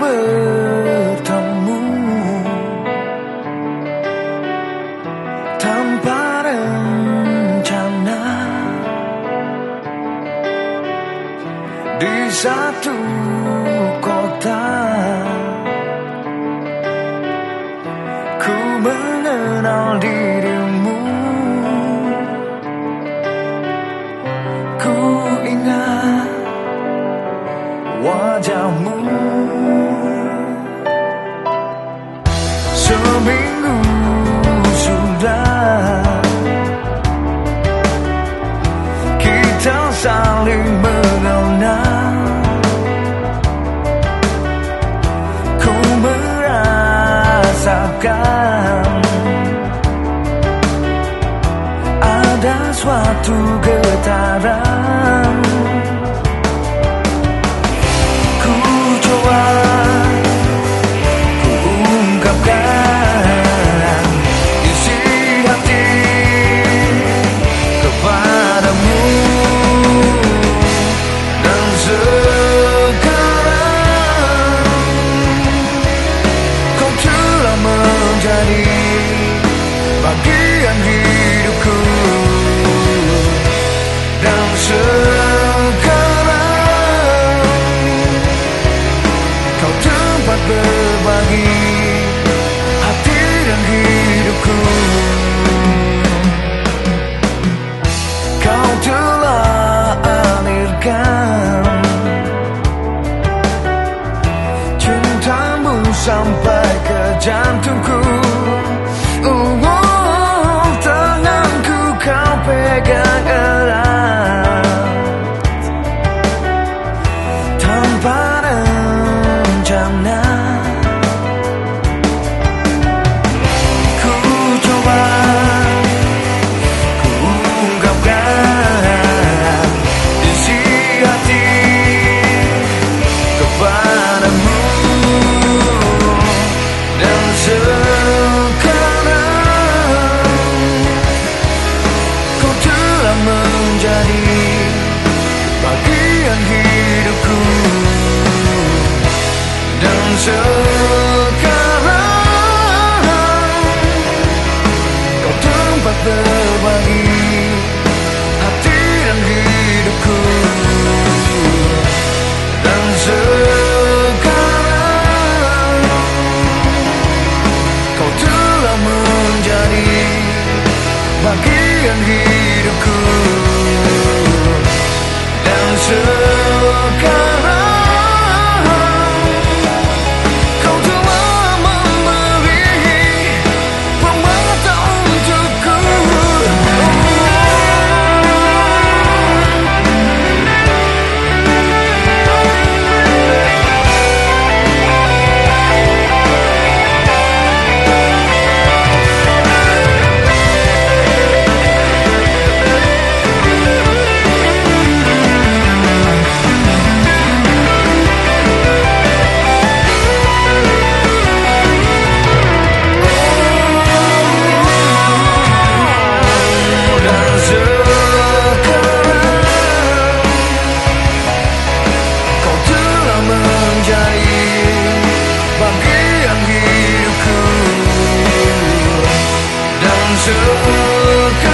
bertemu. Tanpa rencana. Di satu kota. Ku mengenal dirimu. Ku ingat wajahmu Seminggu sudah. Kita saling mengenal. Ku merasakan Ada suatu getaran sampai ke jantungku here. 这感